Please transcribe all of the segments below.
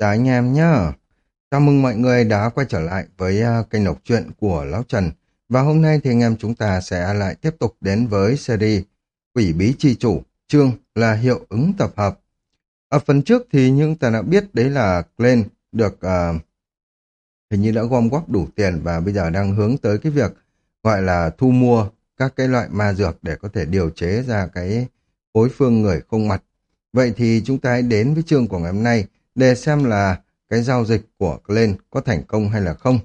Chào anh em nhá. Chào mừng mọi người đã quay trở lại với à, kênh đọc truyện của Lão Trần. Và hôm nay thì anh em chúng ta sẽ lại tiếp tục đến với series Quỷ Bí Chi Chủ, chương là hiệu ứng tập hợp. Ở phần trước thì những ta đã biết đấy là Glenn được uh, hình như đã gom góp đủ tiền và bây giờ đang hướng tới cái việc gọi là thu mua các cái loại ma dược để có thể điều chế ra cái phối phương người không mặt. Vậy thì chúng ta hãy đến với chương của ngày hôm nay để xem là cái giao dịch của Glenn có thành công hay là không.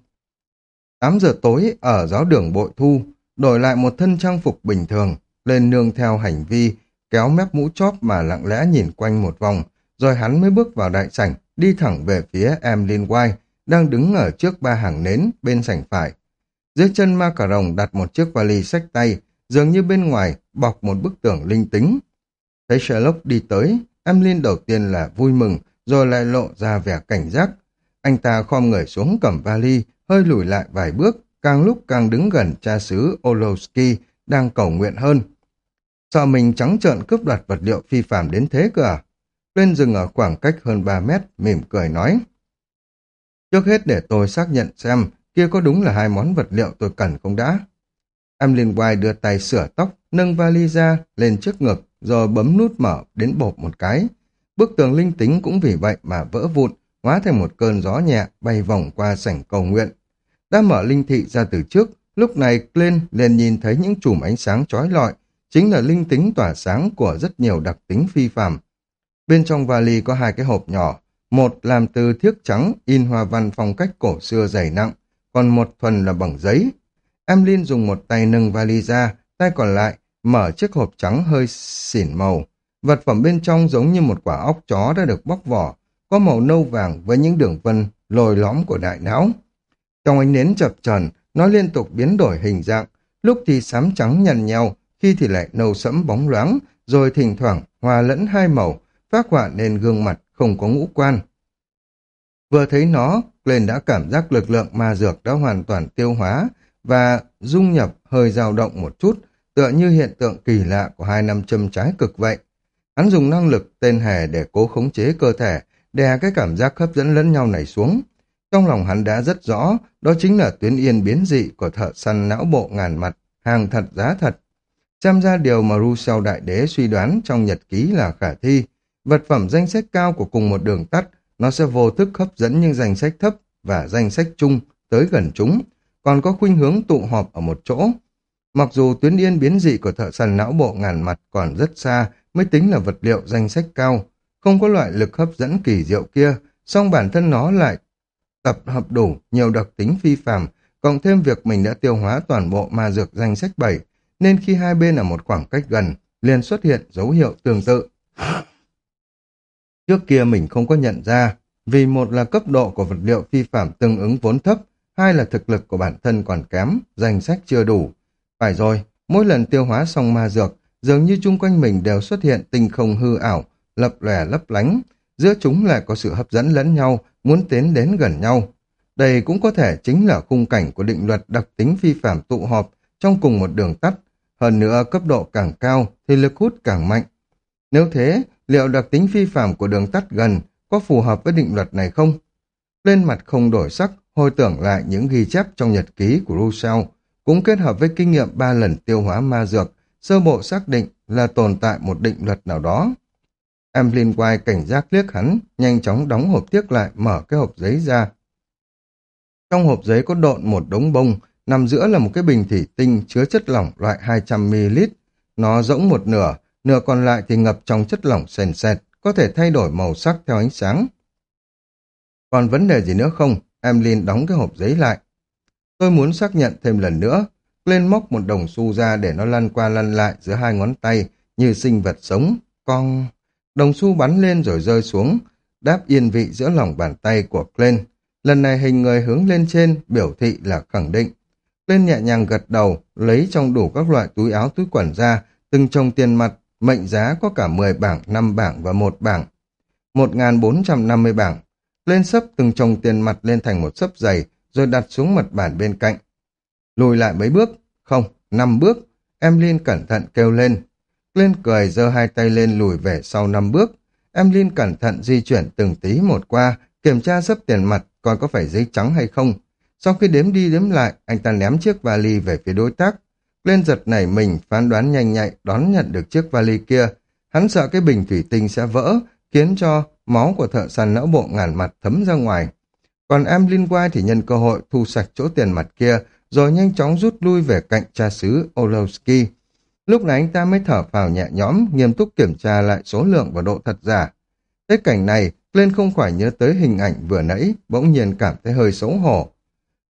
8 giờ tối ở giáo đường bội thu, đổi lại một thân trang phục bình thường, lên nương theo hành vi, kéo mép mũ chóp mà lặng lẽ nhìn quanh một vòng, rồi hắn mới bước vào đại sảnh, đi thẳng về phía em Emlyn White, đang đứng ở trước ba hàng nến bên sảnh phải. Dưới chân ma cà rồng đặt một chiếc vali sách tay, dường như bên ngoài bọc một bức tường linh tính. Thấy Sherlock đi tới, em Emlyn đầu tiên là vui mừng, rồi lại lộ ra vẻ cảnh giác. Anh ta khom người xuống cầm vali, hơi lùi lại vài bước, càng lúc càng đứng gần cha xứ Olowski, đang cầu nguyện hơn. Sợ mình trắng trợn cướp đoạt vật liệu phi phạm đến thế cơ à? Lên dừng ở khoảng cách hơn 3 mét, mỉm cười nói. Trước hết để tôi xác nhận xem kia có đúng là hai món vật liệu tôi cần không đã. Emlyn White đưa tay sửa tóc, nâng vali ra lên trước ngực, rồi bấm nút mở đến bột một cái. Bức tường linh tính cũng vì vậy mà vỡ vụn, hóa thành một cơn gió nhẹ bay vòng qua sảnh cầu nguyện. Đã mở linh thị ra từ trước, lúc này lên liền nhìn thấy những chùm ánh sáng chói lọi, chính là linh tính tỏa sáng của rất nhiều đặc tính phi phàm. Bên trong vali có hai cái hộp nhỏ, một làm từ thiếc trắng in hoa văn phong cách cổ xưa dày nặng, còn một thuần là bằng giấy. Emlyn dùng một tay nâng vali ra, tay còn lại mở chiếc hộp trắng hơi xỉn màu. Vật phẩm bên trong giống như một quả óc chó đã được bóc vỏ, có màu nâu vàng với những đường vân lồi lõm của đại não. Trong ánh nến chập trần, nó liên tục biến đổi hình dạng, lúc thì xám trắng nhằn nhau, khi thì lại nâu sẫm bóng loáng, rồi thỉnh thoảng hòa lẫn hai màu, phát họa nên gương mặt không có ngũ quan. Vừa thấy nó, Glenn đã cảm giác lực lượng ma dược đã hoàn toàn tiêu hóa và dung nhập hơi dao động một chút, tựa như hiện tượng kỳ lạ của hai năm châm trái cực vậy. Hắn dùng năng lực tên hề để cố khống chế cơ thể, đè cái cảm giác hấp dẫn lẫn nhau này xuống. Trong lòng hắn đã rất rõ, đó chính là tuyến yên biến dị của thợ săn não bộ ngàn mặt, hàng thật giá thật. Xem ra điều mà Rousseau Đại Đế suy đoán trong nhật ký là khả thi. Vật phẩm danh sách cao của cùng một đường tắt, nó sẽ vô thức hấp dẫn những danh sách thấp và danh sách chung tới gần chúng, còn có khuynh hướng tụ họp ở một chỗ. Mặc dù tuyến yên biến dị của thợ săn não bộ ngàn mặt còn rất xa mới tính là vật liệu danh sách cao, không có loại lực hấp dẫn kỳ diệu kia, song bản thân nó lại tập hợp đủ nhiều đặc tính phi phàm, cộng thêm việc mình đã tiêu hóa toàn bộ ma dược danh sách 7, nên khi hai bên ở một khoảng cách gần, liền xuất hiện dấu hiệu tương tự. Trước kia mình không có nhận ra, vì một là cấp độ của vật liệu phi phạm tương ứng vốn thấp, hai là thực lực của bản thân còn kém, danh sách chưa đủ. Phải rồi, mỗi lần tiêu hóa xong ma dược, dường như chung quanh mình đều xuất hiện tinh không hư ảo, lập lòe lấp lánh, giữa chúng lại có sự hấp dẫn lẫn nhau, muốn tiến đến gần nhau. Đây cũng có thể chính là khung cảnh của định luật đặc tính phi phạm tụ họp trong cùng một đường tắt, hơn nữa cấp độ càng cao thì lực hút càng mạnh. Nếu thế, liệu đặc tính phi phạm của đường tắt gần có phù hợp với định luật này không? Lên mặt không đổi sắc, hồi tưởng lại những ghi chép trong nhật ký của Rousseau, cũng kết hợp với kinh nghiệm ba lần tiêu hóa ma dược, sơ bộ xác định là tồn tại một định luật nào đó. Emlyn quay cảnh giác liếc hắn, nhanh chóng đóng hộp tiếc lại, mở cái hộp giấy ra. Trong hộp giấy có độn một đống bông, nằm giữa là một cái bình thủy tinh chứa chất lỏng loại 200ml. Nó rỗng một nửa, nửa còn lại thì ngập trong chất lỏng sền sệt, có thể thay đổi màu sắc theo ánh sáng. Còn vấn đề gì nữa không? Emlyn đóng cái hộp giấy lại. Tôi muốn xác nhận thêm lần nữa. Lên móc một đồng xu ra để nó lăn qua lăn lại giữa hai ngón tay như sinh vật sống. Con... Đồng xu bắn lên rồi rơi xuống, đáp yên vị giữa lòng bàn tay của Glenn. Lần này hình người hướng lên trên, biểu thị là khẳng định. Glenn nhẹ nhàng gật đầu, lấy trong đủ các loại túi áo túi quần ra, từng trồng tiền mặt, mệnh giá có cả 10 bảng, 5 bảng và một bảng. 1.450 bảng. Lên sấp từng trồng tiền mặt lên thành một sấp dày, rồi đặt xuống mặt bàn bên cạnh. Lùi lại mấy bước, không, năm bước, em Emlyn cẩn thận kêu lên. Lên cười giơ hai tay lên lùi về sau năm bước. em Emlyn cẩn thận di chuyển từng tí một qua, kiểm tra sấp tiền mặt coi có phải giấy trắng hay không. Sau khi đếm đi đếm lại, anh ta ném chiếc vali về phía đối tác. Lên giật nảy mình, phán đoán nhanh nhạy, đón nhận được chiếc vali kia. Hắn sợ cái bình thủy tinh sẽ vỡ, khiến cho máu của thợ săn não bộ ngàn mặt thấm ra ngoài. Còn em Linh White thì nhân cơ hội thu sạch chỗ tiền mặt kia, rồi nhanh chóng rút lui về cạnh cha xứ Olowski. Lúc này anh ta mới thở phào nhẹ nhõm, nghiêm túc kiểm tra lại số lượng và độ thật giả. Thấy cảnh này, lên không khỏi nhớ tới hình ảnh vừa nãy, bỗng nhiên cảm thấy hơi xấu hổ.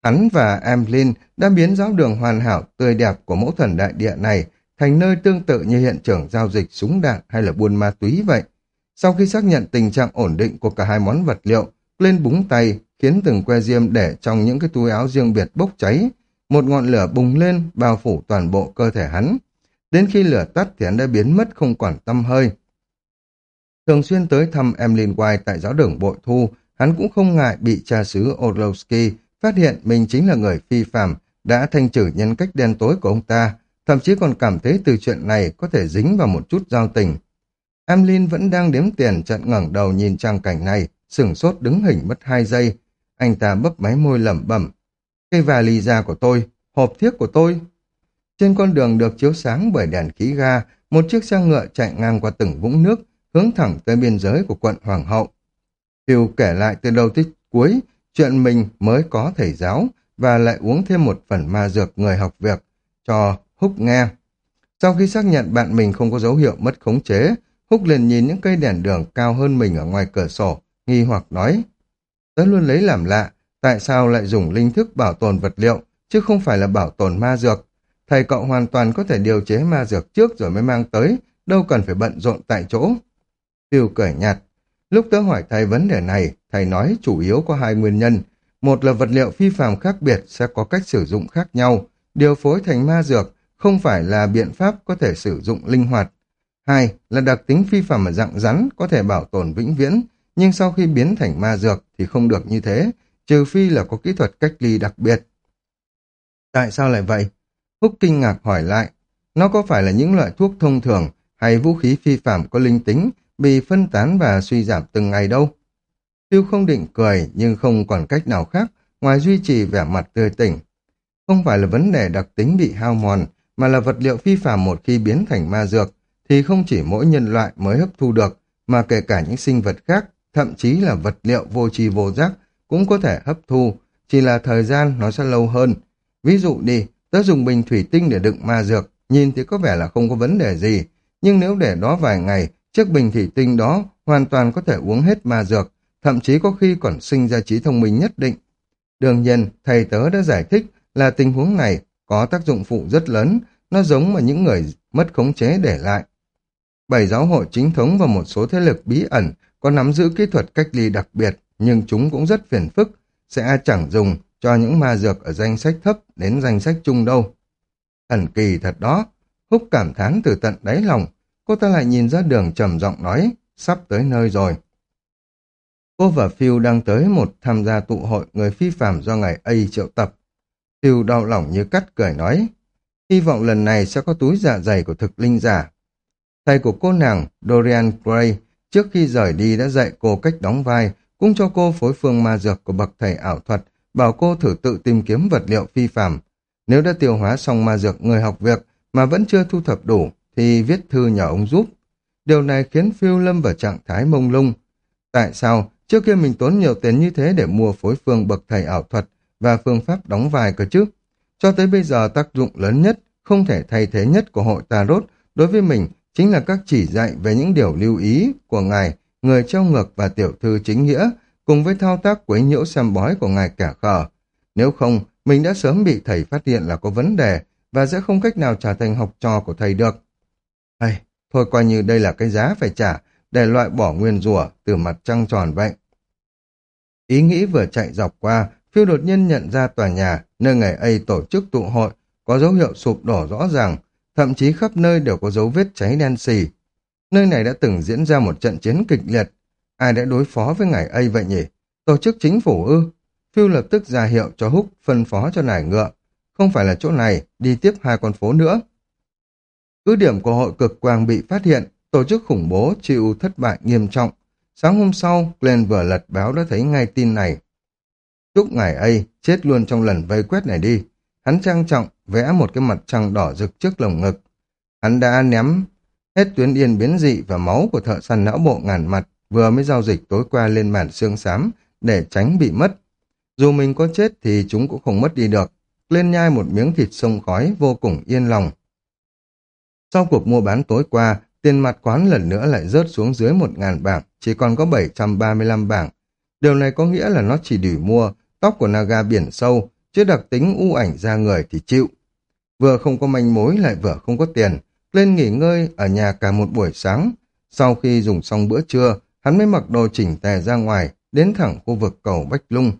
Hắn và Emlyn đã biến giáo đường hoàn hảo tươi đẹp của mẫu thần đại địa này thành nơi tương tự như hiện trường giao dịch súng đạn hay là buôn ma túy vậy. Sau khi xác nhận tình trạng ổn định của cả hai món vật liệu, lên búng tay, khiến từng que diêm để trong những cái túi áo riêng biệt bốc cháy. Một ngọn lửa bùng lên, bao phủ toàn bộ cơ thể hắn. Đến khi lửa tắt thì hắn đã biến mất không còn tâm hơi. Thường xuyên tới thăm Emlyn White tại giáo đường bội thu, hắn cũng không ngại bị cha xứ orlovsky phát hiện mình chính là người phi phạm đã thanh trừ nhân cách đen tối của ông ta, thậm chí còn cảm thấy từ chuyện này có thể dính vào một chút giao tình. Emlyn vẫn đang đếm tiền trận ngẩng đầu nhìn trang cảnh này, sửng sốt đứng hình mất hai giây. Anh ta bấp máy môi lẩm bẩm. Cây vali da của tôi, hộp thiếc của tôi. Trên con đường được chiếu sáng bởi đèn khí ga, một chiếc xe ngựa chạy ngang qua từng vũng nước, hướng thẳng tới biên giới của quận Hoàng hậu. Phiêu kể lại từ đầu tới cuối chuyện mình mới có thầy giáo và lại uống thêm một phần ma dược người học việc cho Húc nghe. Sau khi xác nhận bạn mình không có dấu hiệu mất khống chế, Húc liền nhìn những cây đèn đường cao hơn mình ở ngoài cửa sổ, nghi hoặc nói. Tớ luôn lấy làm lạ, tại sao lại dùng linh thức bảo tồn vật liệu, chứ không phải là bảo tồn ma dược. Thầy cậu hoàn toàn có thể điều chế ma dược trước rồi mới mang tới, đâu cần phải bận rộn tại chỗ. Tiêu cười nhạt. Lúc tớ hỏi thầy vấn đề này, thầy nói chủ yếu có hai nguyên nhân. Một là vật liệu phi phàm khác biệt sẽ có cách sử dụng khác nhau, điều phối thành ma dược không phải là biện pháp có thể sử dụng linh hoạt. Hai là đặc tính phi phàm ở dạng rắn có thể bảo tồn vĩnh viễn, nhưng sau khi biến thành ma dược thì không được như thế, trừ phi là có kỹ thuật cách ly đặc biệt. Tại sao lại vậy? Húc kinh ngạc hỏi lại, nó có phải là những loại thuốc thông thường hay vũ khí phi phạm có linh tính bị phân tán và suy giảm từng ngày đâu? Tiêu không định cười nhưng không còn cách nào khác ngoài duy trì vẻ mặt tươi tỉnh. Không phải là vấn đề đặc tính bị hao mòn mà là vật liệu phi phạm một khi biến thành ma dược thì không chỉ mỗi nhân loại mới hấp thu được mà kể cả những sinh vật khác thậm chí là vật liệu vô tri vô giác cũng có thể hấp thu, chỉ là thời gian nó sẽ lâu hơn. Ví dụ đi, tớ dùng bình thủy tinh để đựng ma dược, nhìn thì có vẻ là không có vấn đề gì, nhưng nếu để đó vài ngày, chiếc bình thủy tinh đó hoàn toàn có thể uống hết ma dược, thậm chí có khi còn sinh ra trí thông minh nhất định. Đương nhiên, thầy tớ đã giải thích là tình huống này có tác dụng phụ rất lớn, nó giống mà những người mất khống chế để lại. Bảy giáo hội chính thống và một số thế lực bí ẩn có nắm giữ kỹ thuật cách ly đặc biệt, nhưng chúng cũng rất phiền phức, sẽ chẳng dùng cho những ma dược ở danh sách thấp đến danh sách chung đâu. Thần kỳ thật đó, húc cảm thán từ tận đáy lòng, cô ta lại nhìn ra đường trầm giọng nói, sắp tới nơi rồi. Cô và Phil đang tới một tham gia tụ hội người phi phạm do ngày A triệu tập. Phil đau lòng như cắt cười nói, hy vọng lần này sẽ có túi dạ dày của thực linh giả. Thầy của cô nàng Dorian Gray trước khi rời đi đã dạy cô cách đóng vai, cũng cho cô phối phương ma dược của bậc thầy ảo thuật, bảo cô thử tự tìm kiếm vật liệu phi phạm. Nếu đã tiêu hóa xong ma dược người học việc mà vẫn chưa thu thập đủ, thì viết thư nhờ ông giúp. Điều này khiến phiêu lâm vào trạng thái mông lung. Tại sao trước kia mình tốn nhiều tiền như thế để mua phối phương bậc thầy ảo thuật và phương pháp đóng vai cơ chứ? Cho tới bây giờ tác dụng lớn nhất, không thể thay thế nhất của hội Tarot đối với mình chính là các chỉ dạy về những điều lưu ý của ngài, người treo ngược và tiểu thư chính nghĩa, cùng với thao tác quấy nhiễu xem bói của ngài cả khờ. Nếu không, mình đã sớm bị thầy phát hiện là có vấn đề và sẽ không cách nào trở thành học trò của thầy được. Hay, thôi coi như đây là cái giá phải trả để loại bỏ nguyên rủa từ mặt trăng tròn vậy. Ý nghĩ vừa chạy dọc qua, phiêu đột nhiên nhận ra tòa nhà nơi ngày ấy tổ chức tụ hội có dấu hiệu sụp đổ rõ ràng, thậm chí khắp nơi đều có dấu vết cháy đen xì. Nơi này đã từng diễn ra một trận chiến kịch liệt. Ai đã đối phó với ngài ấy vậy nhỉ? Tổ chức chính phủ ư? Phiêu lập tức ra hiệu cho Húc phân phó cho nải ngựa. Không phải là chỗ này, đi tiếp hai con phố nữa. Cứ điểm của hội cực quang bị phát hiện, tổ chức khủng bố chịu thất bại nghiêm trọng. Sáng hôm sau, Glenn vừa lật báo đã thấy ngay tin này. Chúc ngài ấy chết luôn trong lần vây quét này đi. Hắn trang trọng vẽ một cái mặt trăng đỏ rực trước lồng ngực. Hắn đã ném hết tuyến yên biến dị và máu của thợ săn não bộ ngàn mặt vừa mới giao dịch tối qua lên bản xương xám để tránh bị mất. Dù mình có chết thì chúng cũng không mất đi được. Lên nhai một miếng thịt sông khói vô cùng yên lòng. Sau cuộc mua bán tối qua, tiền mặt quán lần nữa lại rớt xuống dưới một ngàn bảng, chỉ còn có 735 bảng. Điều này có nghĩa là nó chỉ đủ mua tóc của Naga biển sâu, chứ đặc tính u ảnh ra người thì chịu. Vừa không có manh mối lại vừa không có tiền, lên nghỉ ngơi ở nhà cả một buổi sáng. Sau khi dùng xong bữa trưa, hắn mới mặc đồ chỉnh tề ra ngoài, đến thẳng khu vực cầu Bách Lung.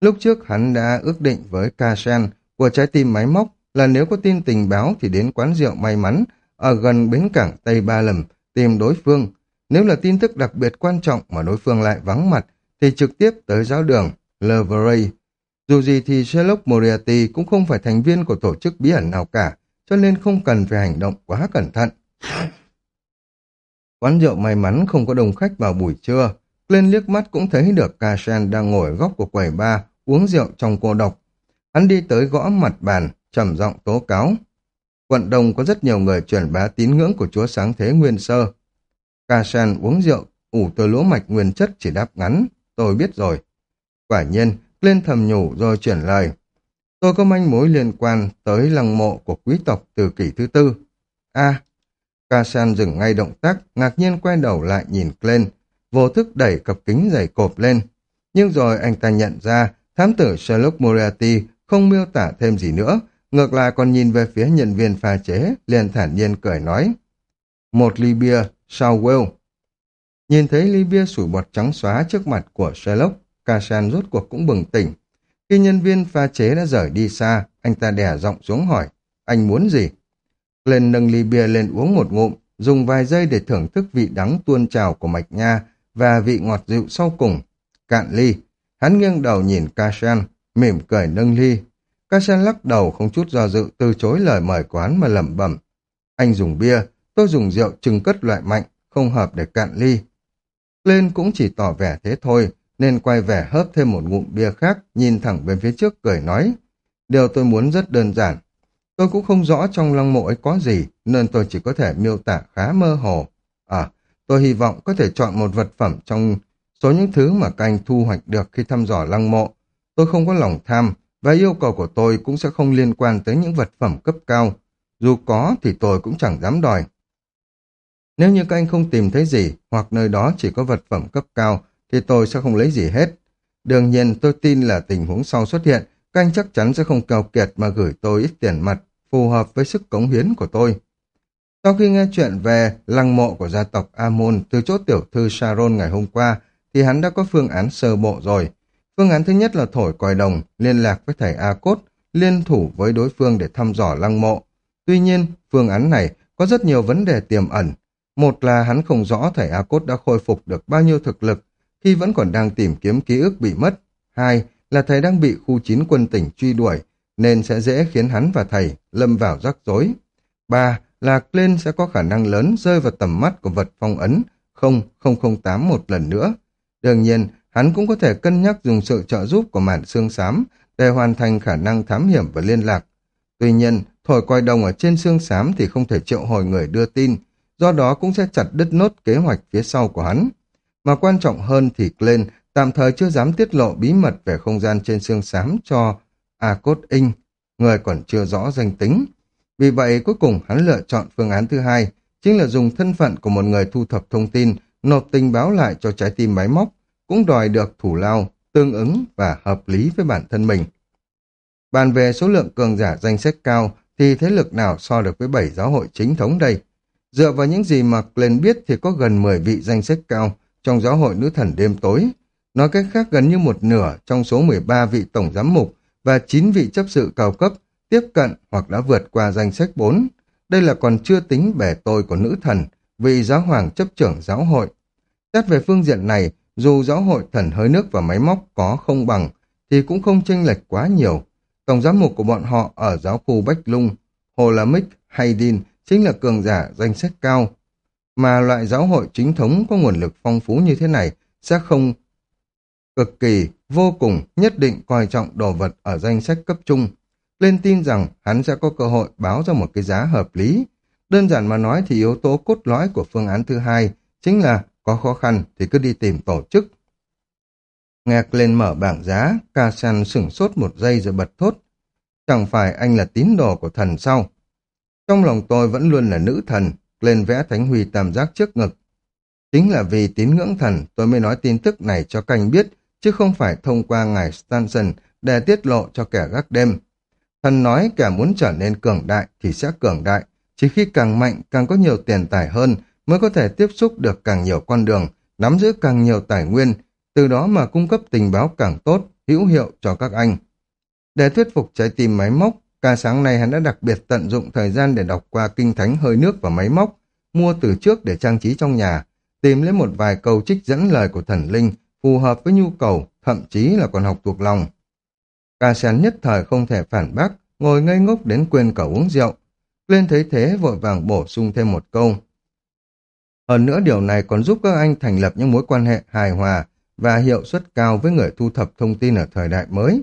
Lúc trước hắn đã ước định với Ca Sen của trái tim máy móc là nếu có tin tình báo thì đến quán rượu may mắn ở gần bến cảng Tây Ba Lầm tìm đối phương. Nếu là tin tức đặc biệt quan trọng mà đối phương lại vắng mặt thì trực tiếp tới giáo đường Leveray. Dù gì thì Sherlock Moriarty cũng không phải thành viên của tổ chức bí ẩn nào cả, cho nên không cần phải hành động quá cẩn thận. Quán rượu may mắn không có đông khách vào buổi trưa. Lên liếc mắt cũng thấy được Cashen đang ngồi góc của quầy ba, uống rượu trong cô độc. Hắn đi tới gõ mặt bàn, trầm giọng tố cáo. Quận Đông có rất nhiều người truyền bá tín ngưỡng của Chúa Sáng Thế Nguyên Sơ. Cashen uống rượu, ủ từ lúa mạch nguyên chất chỉ đáp ngắn. Tôi biết rồi. Quả nhiên, lên thầm nhủ rồi chuyển lời. Tôi có manh mối liên quan tới lăng mộ của quý tộc từ kỷ thứ tư. a casan dừng ngay động tác, ngạc nhiên quay đầu lại nhìn lên, vô thức đẩy cặp kính dày cộp lên. Nhưng rồi anh ta nhận ra, thám tử Sherlock Moriarty không miêu tả thêm gì nữa, ngược lại còn nhìn về phía nhân viên pha chế, liền thản nhiên cười nói. Một ly bia, sao Will. Nhìn thấy ly bia sủi bọt trắng xóa trước mặt của Sherlock, Kasan rốt cuộc cũng bừng tỉnh. Khi nhân viên pha chế đã rời đi xa, anh ta đè giọng xuống hỏi, anh muốn gì? Lên nâng ly bia lên uống một ngụm, dùng vài giây để thưởng thức vị đắng tuôn trào của mạch nha và vị ngọt dịu sau cùng. Cạn ly, hắn nghiêng đầu nhìn Kashan, mỉm cười nâng ly. Kashan lắc đầu không chút do dự từ chối lời mời quán mà lẩm bẩm. Anh dùng bia, tôi dùng rượu trừng cất loại mạnh, không hợp để cạn ly. Lên cũng chỉ tỏ vẻ thế thôi, nên quay vẻ hớp thêm một ngụm bia khác, nhìn thẳng bên phía trước cười nói. Điều tôi muốn rất đơn giản. Tôi cũng không rõ trong lăng mộ ấy có gì, nên tôi chỉ có thể miêu tả khá mơ hồ. À, tôi hy vọng có thể chọn một vật phẩm trong số những thứ mà các anh thu hoạch được khi thăm dò lăng mộ. Tôi không có lòng tham, và yêu cầu của tôi cũng sẽ không liên quan tới những vật phẩm cấp cao. Dù có thì tôi cũng chẳng dám đòi. Nếu như các anh không tìm thấy gì, hoặc nơi đó chỉ có vật phẩm cấp cao, thì tôi sẽ không lấy gì hết. Đương nhiên tôi tin là tình huống sau xuất hiện, các anh chắc chắn sẽ không keo kiệt mà gửi tôi ít tiền mặt, phù hợp với sức cống hiến của tôi. Sau khi nghe chuyện về lăng mộ của gia tộc Amon từ chỗ tiểu thư Sharon ngày hôm qua, thì hắn đã có phương án sơ bộ rồi. Phương án thứ nhất là thổi còi đồng, liên lạc với thầy A-Cốt, liên thủ với đối phương để thăm dò lăng mộ. Tuy nhiên, phương án này có rất nhiều vấn đề tiềm ẩn. Một là hắn không rõ thầy A-Cốt đã khôi phục được bao nhiêu thực lực, khi vẫn còn đang tìm kiếm ký ức bị mất. Hai là thầy đang bị khu chín quân tỉnh truy đuổi, nên sẽ dễ khiến hắn và thầy lâm vào rắc rối. Ba là Glenn sẽ có khả năng lớn rơi vào tầm mắt của vật phong ấn 0008 một lần nữa. Đương nhiên, hắn cũng có thể cân nhắc dùng sự trợ giúp của màn xương xám để hoàn thành khả năng thám hiểm và liên lạc. Tuy nhiên, thổi coi đồng ở trên xương xám thì không thể triệu hồi người đưa tin, do đó cũng sẽ chặt đứt nốt kế hoạch phía sau của hắn. Mà quan trọng hơn thì Glenn tạm thời chưa dám tiết lộ bí mật về không gian trên xương xám cho Akot Inc, người còn chưa rõ danh tính. Vì vậy cuối cùng hắn lựa chọn phương án thứ hai, chính là dùng thân phận của một người thu thập thông tin, nộp tình báo lại cho trái tim máy móc, cũng đòi được thủ lao, tương ứng và hợp lý với bản thân mình. Bàn về số lượng cường giả danh sách cao thì thế lực nào so được với bảy giáo hội chính thống đây? Dựa vào những gì mà Glenn biết thì có gần 10 vị danh sách cao, trong giáo hội nữ thần đêm tối. Nói cách khác gần như một nửa trong số 13 vị tổng giám mục và 9 vị chấp sự cao cấp tiếp cận hoặc đã vượt qua danh sách 4. Đây là còn chưa tính bể tôi của nữ thần, vị giáo hoàng chấp trưởng giáo hội. Xét về phương diện này, dù giáo hội thần hơi nước và máy móc có không bằng, thì cũng không chênh lệch quá nhiều. Tổng giám mục của bọn họ ở giáo khu Bách Lung, Hồ La Mích, Haydin chính là cường giả danh sách cao mà loại giáo hội chính thống có nguồn lực phong phú như thế này sẽ không cực kỳ, vô cùng, nhất định coi trọng đồ vật ở danh sách cấp trung. Lên tin rằng hắn sẽ có cơ hội báo ra một cái giá hợp lý. Đơn giản mà nói thì yếu tố cốt lõi của phương án thứ hai chính là có khó khăn thì cứ đi tìm tổ chức. Nghe lên mở bảng giá, ca san sửng sốt một giây rồi bật thốt. Chẳng phải anh là tín đồ của thần sao? Trong lòng tôi vẫn luôn là nữ thần, lên vẽ thánh huy tam giác trước ngực. Chính là vì tín ngưỡng thần tôi mới nói tin tức này cho canh biết, chứ không phải thông qua ngài Stanson để tiết lộ cho kẻ gác đêm. Thần nói kẻ muốn trở nên cường đại thì sẽ cường đại, chỉ khi càng mạnh càng có nhiều tiền tài hơn mới có thể tiếp xúc được càng nhiều con đường, nắm giữ càng nhiều tài nguyên, từ đó mà cung cấp tình báo càng tốt, hữu hiệu cho các anh. Để thuyết phục trái tim máy móc, cả sáng nay hắn đã đặc biệt tận dụng thời gian để đọc qua kinh thánh hơi nước và máy móc, mua từ trước để trang trí trong nhà, tìm lấy một vài câu trích dẫn lời của thần linh phù hợp với nhu cầu, thậm chí là còn học thuộc lòng. Ca sáng nhất thời không thể phản bác, ngồi ngây ngốc đến quên cả uống rượu. Lên thấy thế vội vàng bổ sung thêm một câu. Hơn nữa điều này còn giúp các anh thành lập những mối quan hệ hài hòa và hiệu suất cao với người thu thập thông tin ở thời đại mới.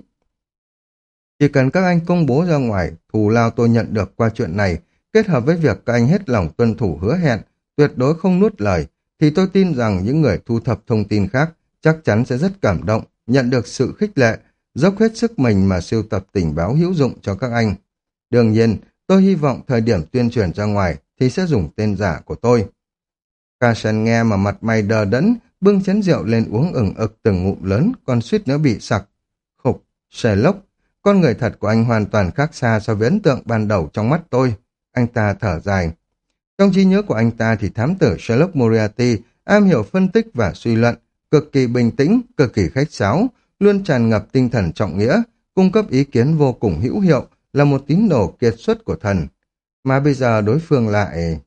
Chỉ cần các anh công bố ra ngoài thù lao tôi nhận được qua chuyện này, kết hợp với việc các anh hết lòng tuân thủ hứa hẹn, tuyệt đối không nuốt lời, thì tôi tin rằng những người thu thập thông tin khác chắc chắn sẽ rất cảm động, nhận được sự khích lệ, dốc hết sức mình mà siêu tập tình báo hữu dụng cho các anh. Đương nhiên, tôi hy vọng thời điểm tuyên truyền ra ngoài thì sẽ dùng tên giả của tôi. Carson nghe mà mặt mày đờ đẫn, bưng chén rượu lên uống ửng ực từng ngụm lớn, còn suýt nữa bị sặc. Khục, xè lốc con người thật của anh hoàn toàn khác xa so với ấn tượng ban đầu trong mắt tôi. Anh ta thở dài. Trong trí nhớ của anh ta thì thám tử Sherlock Moriarty am hiểu phân tích và suy luận, cực kỳ bình tĩnh, cực kỳ khách sáo, luôn tràn ngập tinh thần trọng nghĩa, cung cấp ý kiến vô cùng hữu hiệu, là một tín đồ kiệt xuất của thần. Mà bây giờ đối phương lại...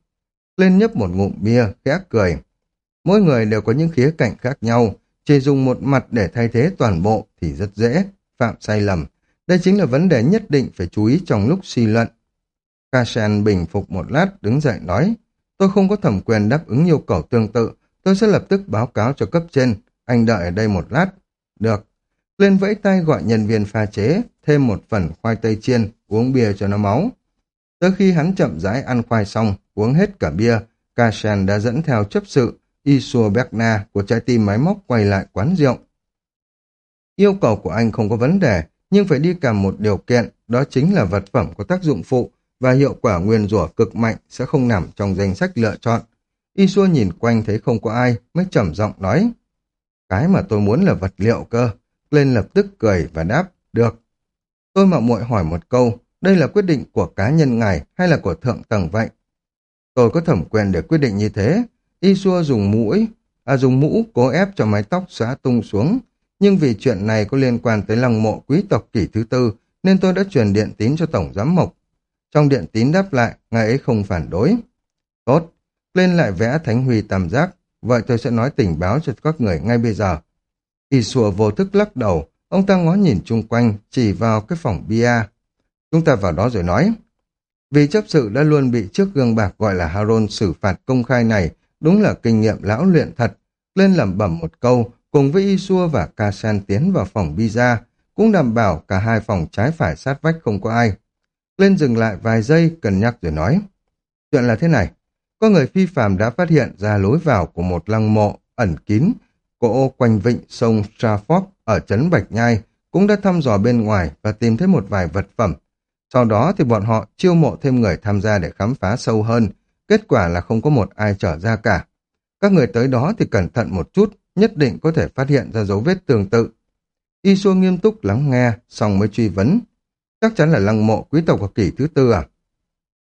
Lên nhấp một ngụm bia, khẽ cười. Mỗi người đều có những khía cạnh khác nhau, chỉ dùng một mặt để thay thế toàn bộ thì rất dễ, phạm sai lầm. Đây chính là vấn đề nhất định phải chú ý trong lúc suy luận. Kashan bình phục một lát, đứng dậy nói, tôi không có thẩm quyền đáp ứng yêu cầu tương tự, tôi sẽ lập tức báo cáo cho cấp trên, anh đợi ở đây một lát. Được. Lên vẫy tay gọi nhân viên pha chế, thêm một phần khoai tây chiên, uống bia cho nó máu. Tới khi hắn chậm rãi ăn khoai xong, uống hết cả bia, Kashan đã dẫn theo chấp sự Isua Berna của trái tim máy móc quay lại quán rượu. Yêu cầu của anh không có vấn đề, nhưng phải đi kèm một điều kiện, đó chính là vật phẩm có tác dụng phụ và hiệu quả nguyên rủa cực mạnh sẽ không nằm trong danh sách lựa chọn. Isua nhìn quanh thấy không có ai, mới trầm giọng nói. Cái mà tôi muốn là vật liệu cơ. Lên lập tức cười và đáp, được. Tôi mạo muội hỏi một câu, đây là quyết định của cá nhân ngài hay là của thượng tầng vậy? Tôi có thẩm quyền để quyết định như thế. Isua dùng mũi, à dùng mũ cố ép cho mái tóc xóa tung xuống. Nhưng vì chuyện này có liên quan tới lăng mộ quý tộc kỷ thứ tư, nên tôi đã truyền điện tín cho Tổng Giám Mộc. Trong điện tín đáp lại, ngài ấy không phản đối. Tốt, lên lại vẽ thánh huy tam giác, vậy tôi sẽ nói tình báo cho các người ngay bây giờ. Isua vô thức lắc đầu, ông ta ngó nhìn chung quanh, chỉ vào cái phòng bia. Chúng ta vào đó rồi nói. Vì chấp sự đã luôn bị trước gương bạc gọi là Haron xử phạt công khai này, đúng là kinh nghiệm lão luyện thật. Lên lẩm bẩm một câu, cùng với Isua và Kasan tiến vào phòng Biza, cũng đảm bảo cả hai phòng trái phải sát vách không có ai. Lên dừng lại vài giây, cân nhắc rồi nói. Chuyện là thế này, có người phi phàm đã phát hiện ra lối vào của một lăng mộ ẩn kín, của quanh vịnh sông Trafford ở trấn Bạch Nhai, cũng đã thăm dò bên ngoài và tìm thấy một vài vật phẩm. Sau đó thì bọn họ chiêu mộ thêm người tham gia để khám phá sâu hơn, kết quả là không có một ai trở ra cả. Các người tới đó thì cẩn thận một chút, nhất định có thể phát hiện ra dấu vết tương tự. Y xua nghiêm túc lắng nghe, xong mới truy vấn. Chắc chắn là lăng mộ quý tộc của kỷ thứ tư à?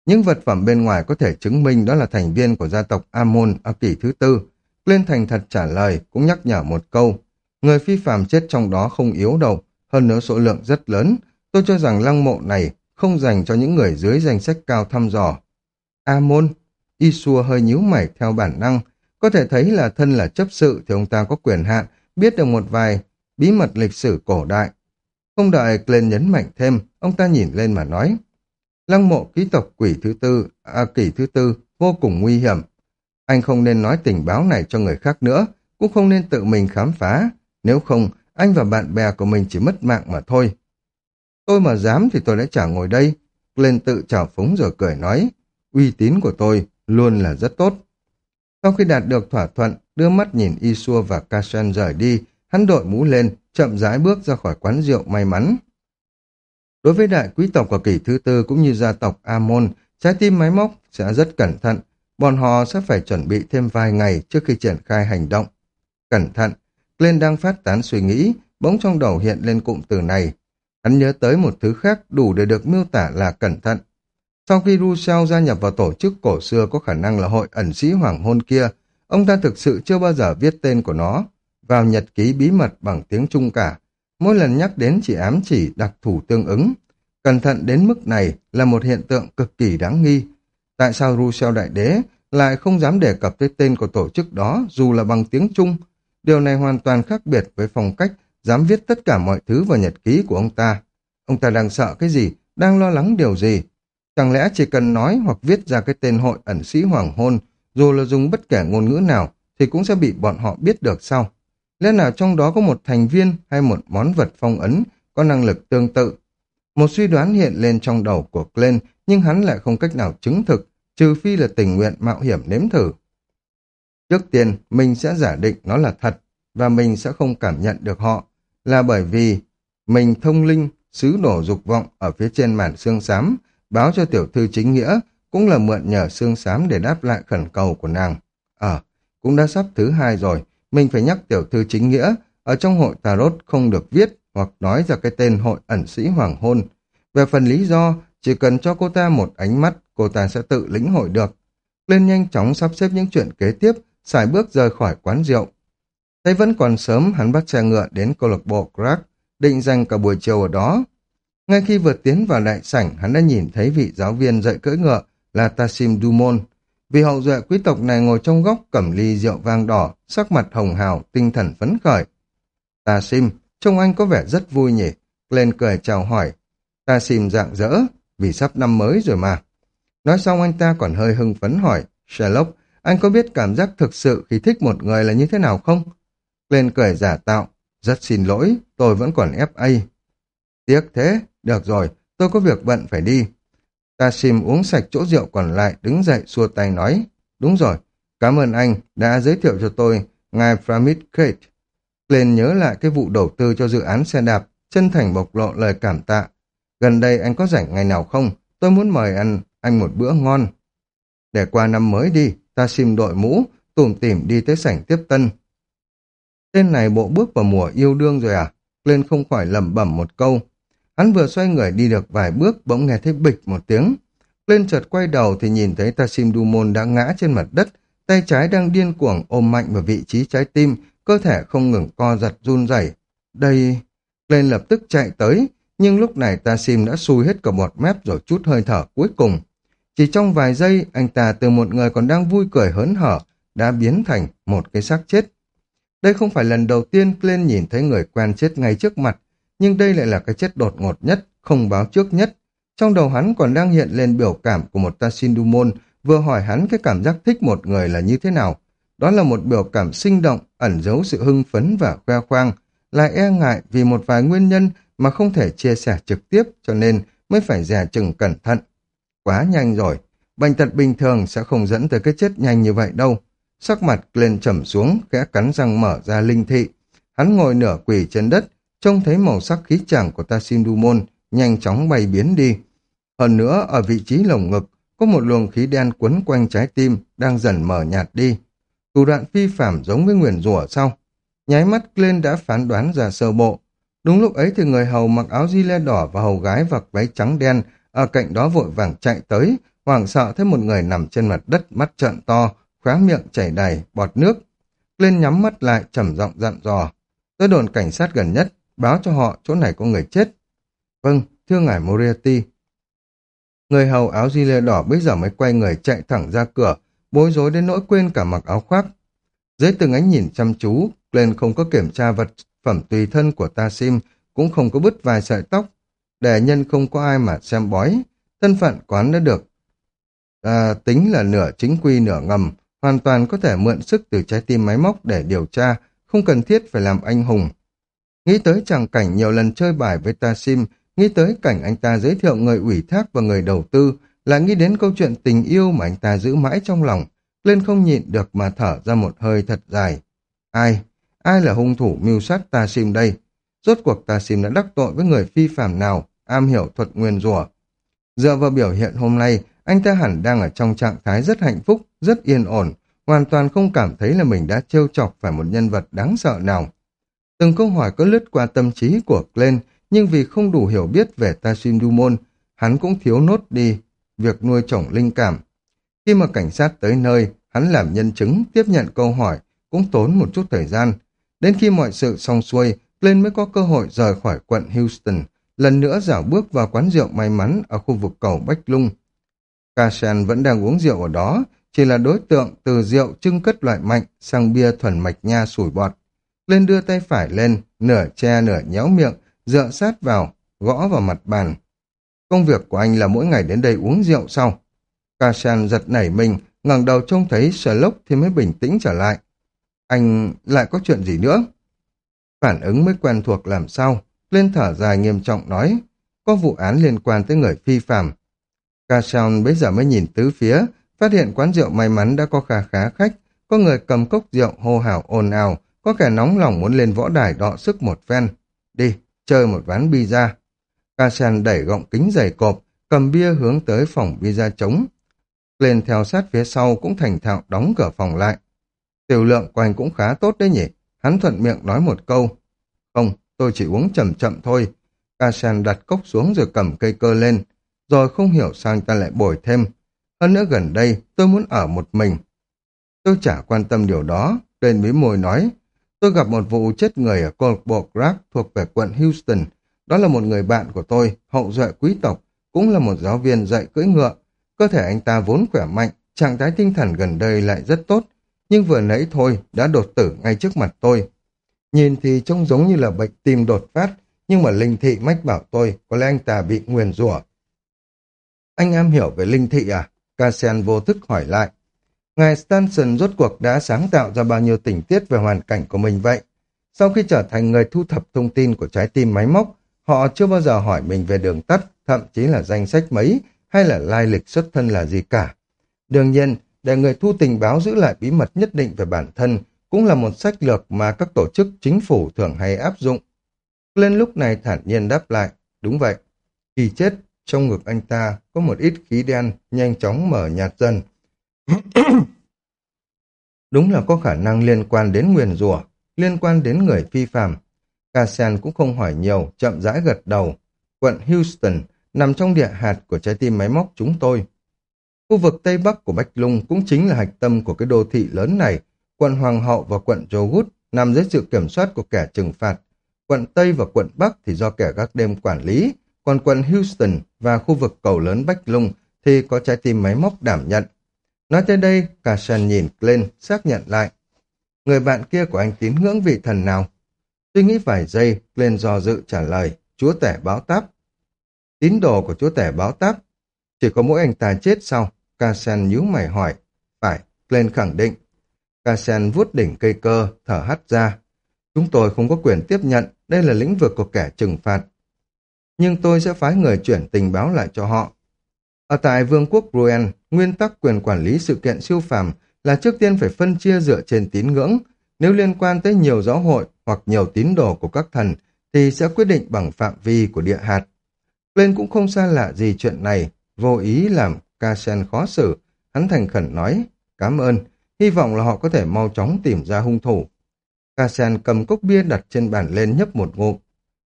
Những vật phẩm bên ngoài có thể chứng minh đó là thành viên của gia tộc Amon ở kỷ thứ tư. Lên thành thật trả lời, cũng nhắc nhở một câu. Người phi phàm chết trong đó không yếu đâu, hơn nữa số lượng rất lớn. Tôi cho rằng lăng mộ này không dành cho những người dưới danh sách cao thăm dò. Amon, Isua hơi nhíu mày theo bản năng, có thể thấy là thân là chấp sự thì ông ta có quyền hạn, biết được một vài bí mật lịch sử cổ đại. Không đợi Glenn nhấn mạnh thêm, ông ta nhìn lên mà nói. Lăng mộ ký tộc quỷ thứ tư, à kỷ thứ tư, vô cùng nguy hiểm. Anh không nên nói tình báo này cho người khác nữa, cũng không nên tự mình khám phá. Nếu không, anh và bạn bè của mình chỉ mất mạng mà thôi. Tôi mà dám thì tôi đã chả ngồi đây. Lên tự trào phúng rồi cười nói, uy tín của tôi luôn là rất tốt. Sau khi đạt được thỏa thuận, đưa mắt nhìn Isua và Kashan rời đi, hắn đội mũ lên, chậm rãi bước ra khỏi quán rượu may mắn. Đối với đại quý tộc của kỷ thứ tư cũng như gia tộc Amon, trái tim máy móc sẽ rất cẩn thận. Bọn họ sẽ phải chuẩn bị thêm vài ngày trước khi triển khai hành động. Cẩn thận, Glenn đang phát tán suy nghĩ, bỗng trong đầu hiện lên cụm từ này. Hắn nhớ tới một thứ khác đủ để được miêu tả là cẩn thận. Sau khi Rousseau gia nhập vào tổ chức cổ xưa có khả năng là hội ẩn sĩ hoàng hôn kia, ông ta thực sự chưa bao giờ viết tên của nó vào nhật ký bí mật bằng tiếng Trung cả. Mỗi lần nhắc đến chỉ ám chỉ đặc thù tương ứng. Cẩn thận đến mức này là một hiện tượng cực kỳ đáng nghi. Tại sao Rousseau Đại Đế lại không dám đề cập tới tên của tổ chức đó dù là bằng tiếng Trung? Điều này hoàn toàn khác biệt với phong cách dám viết tất cả mọi thứ vào nhật ký của ông ta. Ông ta đang sợ cái gì? Đang lo lắng điều gì? Chẳng lẽ chỉ cần nói hoặc viết ra cái tên hội ẩn sĩ hoàng hôn, dù là dùng bất kể ngôn ngữ nào, thì cũng sẽ bị bọn họ biết được sau. Lẽ nào trong đó có một thành viên hay một món vật phong ấn có năng lực tương tự? Một suy đoán hiện lên trong đầu của Glenn, nhưng hắn lại không cách nào chứng thực, trừ phi là tình nguyện mạo hiểm nếm thử. Trước tiên, mình sẽ giả định nó là thật, và mình sẽ không cảm nhận được họ, là bởi vì mình thông linh, xứ đổ dục vọng ở phía trên màn xương xám, báo cho tiểu thư chính nghĩa, cũng là mượn nhờ xương xám để đáp lại khẩn cầu của nàng. Ờ, cũng đã sắp thứ hai rồi, mình phải nhắc tiểu thư chính nghĩa, ở trong hội Tarot không được viết hoặc nói ra cái tên hội ẩn sĩ hoàng hôn. Về phần lý do, chỉ cần cho cô ta một ánh mắt, cô ta sẽ tự lĩnh hội được. Lên nhanh chóng sắp xếp những chuyện kế tiếp, xài bước rời khỏi quán rượu. Thấy vẫn còn sớm, hắn bắt xe ngựa đến câu lạc bộ Crack, định dành cả buổi chiều ở đó. Ngay khi vừa tiến vào đại sảnh, hắn đã nhìn thấy vị giáo viên dạy cưỡi ngựa là Tassim Dumont. Vị hậu duệ quý tộc này ngồi trong góc cầm ly rượu vang đỏ, sắc mặt hồng hào, tinh thần phấn khởi. Tassim, trông anh có vẻ rất vui nhỉ? Lên cười chào hỏi. Tassim dạng dỡ, vì sắp năm mới rồi mà. Nói xong anh ta còn hơi hưng phấn hỏi, Sherlock, anh có biết cảm giác thực sự khi thích một người là như thế nào không? Lên cười giả tạo, rất xin lỗi, tôi vẫn còn FA. Tiếc thế, được rồi, tôi có việc bận phải đi. Tassim uống sạch chỗ rượu còn lại, đứng dậy xua tay nói, đúng rồi, cảm ơn anh đã giới thiệu cho tôi ngài Framit Kate. Lên nhớ lại cái vụ đầu tư cho dự án xe đạp, chân thành bộc lộ lời cảm tạ. Gần đây anh có rảnh ngày nào không? Tôi muốn mời anh anh một bữa ngon. Để qua năm mới đi, Tassim đội mũ, tủm tỉm đi tới sảnh tiếp tân. Tên này bộ bước vào mùa yêu đương rồi à? Lên không khỏi lẩm bẩm một câu. Hắn vừa xoay người đi được vài bước bỗng nghe thấy bịch một tiếng. Lên chợt quay đầu thì nhìn thấy Tassim Dumont đã ngã trên mặt đất, tay trái đang điên cuồng ôm mạnh vào vị trí trái tim, cơ thể không ngừng co giật run rẩy. Đây... Lên lập tức chạy tới, nhưng lúc này Tasim đã xui hết cả bọt mép rồi chút hơi thở cuối cùng. Chỉ trong vài giây, anh ta từ một người còn đang vui cười hớn hở, đã biến thành một cái xác chết. Đây không phải lần đầu tiên Glenn nhìn thấy người quen chết ngay trước mặt, nhưng đây lại là cái chết đột ngột nhất, không báo trước nhất. Trong đầu hắn còn đang hiện lên biểu cảm của một Tassindumon vừa hỏi hắn cái cảm giác thích một người là như thế nào. Đó là một biểu cảm sinh động, ẩn giấu sự hưng phấn và khoe khoang, lại e ngại vì một vài nguyên nhân mà không thể chia sẻ trực tiếp cho nên mới phải dè chừng cẩn thận. Quá nhanh rồi, bệnh tật bình thường sẽ không dẫn tới cái chết nhanh như vậy đâu. Sắc mặt lên trầm xuống, khẽ cắn răng mở ra linh thị. Hắn ngồi nửa quỳ trên đất, trông thấy màu sắc khí chàng của Tassin Dumont nhanh chóng bay biến đi. Hơn nữa, ở vị trí lồng ngực, có một luồng khí đen quấn quanh trái tim đang dần mở nhạt đi. Thủ đoạn phi phạm giống với nguyền rủa sau. Nháy mắt lên đã phán đoán ra sơ bộ. Đúng lúc ấy thì người hầu mặc áo di le đỏ và hầu gái mặc váy trắng đen ở cạnh đó vội vàng chạy tới, hoảng sợ thấy một người nằm trên mặt đất mắt trợn to, khóa miệng chảy đầy, bọt nước. Lên nhắm mắt lại, trầm giọng dặn dò. Tới đồn cảnh sát gần nhất, báo cho họ chỗ này có người chết. Vâng, thưa ngài Moriarty. Người hầu áo di lê đỏ bây giờ mới quay người chạy thẳng ra cửa, bối rối đến nỗi quên cả mặc áo khoác. Dưới từng ánh nhìn chăm chú, lên không có kiểm tra vật phẩm tùy thân của ta sim, cũng không có bứt vài sợi tóc, để nhân không có ai mà xem bói. Thân phận quán đã được à, tính là nửa chính quy nửa ngầm, hoàn toàn có thể mượn sức từ trái tim máy móc để điều tra, không cần thiết phải làm anh hùng. Nghĩ tới chàng cảnh nhiều lần chơi bài với ta sim, nghĩ tới cảnh anh ta giới thiệu người ủy thác và người đầu tư, là nghĩ đến câu chuyện tình yêu mà anh ta giữ mãi trong lòng, lên không nhịn được mà thở ra một hơi thật dài. Ai? Ai là hung thủ mưu sát ta sim đây? Rốt cuộc ta sim đã đắc tội với người phi phạm nào, am hiểu thuật nguyên rủa. Dựa vào biểu hiện hôm nay, anh ta hẳn đang ở trong trạng thái rất hạnh phúc, rất yên ổn, hoàn toàn không cảm thấy là mình đã trêu chọc phải một nhân vật đáng sợ nào. Từng câu hỏi có lướt qua tâm trí của Glenn, nhưng vì không đủ hiểu biết về Tashin Dumon, hắn cũng thiếu nốt đi việc nuôi trồng linh cảm. Khi mà cảnh sát tới nơi, hắn làm nhân chứng, tiếp nhận câu hỏi, cũng tốn một chút thời gian. Đến khi mọi sự xong xuôi, Glenn mới có cơ hội rời khỏi quận Houston, lần nữa dạo bước vào quán rượu may mắn ở khu vực cầu Bách Lung. Cashan vẫn đang uống rượu ở đó, chỉ là đối tượng từ rượu trưng cất loại mạnh sang bia thuần mạch nha sủi bọt. Lên đưa tay phải lên, nửa che nửa nhéo miệng, dựa sát vào, gõ vào mặt bàn. Công việc của anh là mỗi ngày đến đây uống rượu sau. Kashan giật nảy mình, ngẩng đầu trông thấy Sherlock thì mới bình tĩnh trở lại. Anh lại có chuyện gì nữa? Phản ứng mới quen thuộc làm sao? Lên thở dài nghiêm trọng nói, có vụ án liên quan tới người phi phạm. Kashan bây giờ mới nhìn tứ phía, phát hiện quán rượu may mắn đã có khá khá khách, có người cầm cốc rượu hô hào ồn ào, có kẻ nóng lòng muốn lên võ đài đọ sức một phen. Đi, chơi một ván bi ra. Cashan đẩy gọng kính dày cộp, cầm bia hướng tới phòng bi ra trống. Lên theo sát phía sau cũng thành thạo đóng cửa phòng lại. Tiểu lượng của anh cũng khá tốt đấy nhỉ. Hắn thuận miệng nói một câu. Không, tôi chỉ uống chậm chậm thôi. Cashan đặt cốc xuống rồi cầm cây cơ lên. Rồi không hiểu sao anh ta lại bồi thêm. Hơn nữa gần đây tôi muốn ở một mình. Tôi chả quan tâm điều đó. Tên bí môi nói. Tôi gặp một vụ chết người ở Colbert Grab thuộc về quận Houston. Đó là một người bạn của tôi, hậu duệ quý tộc, cũng là một giáo viên dạy cưỡi ngựa. Cơ thể anh ta vốn khỏe mạnh, trạng thái tinh thần gần đây lại rất tốt, nhưng vừa nãy thôi đã đột tử ngay trước mặt tôi. Nhìn thì trông giống như là bệnh tim đột phát, nhưng mà linh thị mách bảo tôi có lẽ anh ta bị nguyền rủa. Anh em hiểu về linh thị à? Cassian vô thức hỏi lại. Ngài Stanson rốt cuộc đã sáng tạo ra bao nhiêu tình tiết về hoàn cảnh của mình vậy? Sau khi trở thành người thu thập thông tin của trái tim máy móc, họ chưa bao giờ hỏi mình về đường tắt, thậm chí là danh sách mấy, hay là lai lịch xuất thân là gì cả. Đương nhiên, để người thu tình báo giữ lại bí mật nhất định về bản thân cũng là một sách lược mà các tổ chức chính phủ thường hay áp dụng. Lên lúc này thản nhiên đáp lại, đúng vậy. Khi chết, trong ngực anh ta có một ít khí đen nhanh chóng mở nhạt dần. đúng là có khả năng liên quan đến nguyền rủa, liên quan đến người phi phạm. Cassian cũng không hỏi nhiều, chậm rãi gật đầu. Quận Houston nằm trong địa hạt của trái tim máy móc chúng tôi. Khu vực Tây Bắc của Bách Lung cũng chính là hạch tâm của cái đô thị lớn này. Quận Hoàng hậu và quận Jogut nằm dưới sự kiểm soát của kẻ trừng phạt. Quận Tây và quận Bắc thì do kẻ gác đêm quản lý. Còn quận Houston và khu vực cầu lớn Bách Lung thì có trái tim máy móc đảm nhận. Nói tới đây, cả sàn nhìn lên, xác nhận lại. Người bạn kia của anh tín ngưỡng vị thần nào? Suy nghĩ vài giây, lên do dự trả lời, chúa tể báo táp. Tín đồ của chúa tể báo táp? Chỉ có mỗi anh ta chết sao? Cassian nhíu mày hỏi. Phải, lên khẳng định. Cassian vuốt đỉnh cây cơ, thở hắt ra. Chúng tôi không có quyền tiếp nhận, đây là lĩnh vực của kẻ trừng phạt. Nhưng tôi sẽ phái người chuyển tình báo lại cho họ. Ở tại Vương quốc Bruen, nguyên tắc quyền quản lý sự kiện siêu phàm là trước tiên phải phân chia dựa trên tín ngưỡng. Nếu liên quan tới nhiều giáo hội hoặc nhiều tín đồ của các thần, thì sẽ quyết định bằng phạm vi của địa hạt. Lên cũng không xa lạ gì chuyện này, vô ý làm Cassian khó xử. Hắn thành khẩn nói, cảm ơn, hy vọng là họ có thể mau chóng tìm ra hung thủ. Cassian cầm cốc bia đặt trên bàn lên nhấp một ngụm.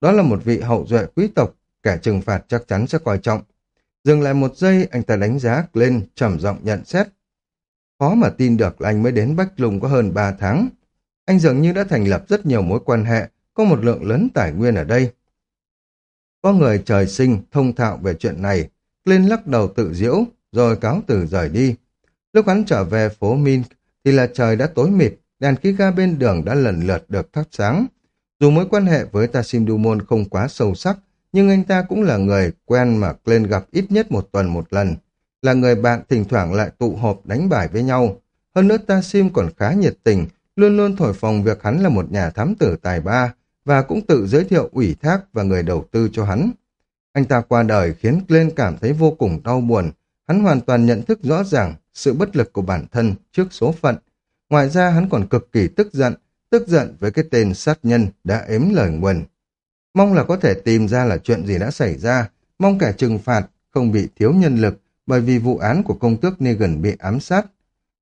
Đó là một vị hậu duệ quý tộc, kẻ trừng phạt chắc chắn sẽ coi trọng. Dừng lại một giây, anh ta đánh giá lên, trầm giọng nhận xét. Khó mà tin được là anh mới đến Bách Lùng có hơn 3 tháng. Anh dường như đã thành lập rất nhiều mối quan hệ, có một lượng lớn tài nguyên ở đây. Có người trời sinh, thông thạo về chuyện này, lên lắc đầu tự diễu, rồi cáo từ rời đi. Lúc hắn trở về phố Min, thì là trời đã tối mịt, đèn khí ga bên đường đã lần lượt được thắp sáng. Dù mối quan hệ với Tassim Dumon không quá sâu sắc, nhưng anh ta cũng là người quen mà Glenn gặp ít nhất một tuần một lần, là người bạn thỉnh thoảng lại tụ họp đánh bài với nhau. Hơn nữa ta sim còn khá nhiệt tình, luôn luôn thổi phồng việc hắn là một nhà thám tử tài ba và cũng tự giới thiệu ủy thác và người đầu tư cho hắn. Anh ta qua đời khiến Glenn cảm thấy vô cùng đau buồn. Hắn hoàn toàn nhận thức rõ ràng sự bất lực của bản thân trước số phận. Ngoài ra hắn còn cực kỳ tức giận, tức giận với cái tên sát nhân đã ếm lời nguồn. Mong là có thể tìm ra là chuyện gì đã xảy ra, mong kẻ trừng phạt không bị thiếu nhân lực bởi vì vụ án của công tước Negan bị ám sát.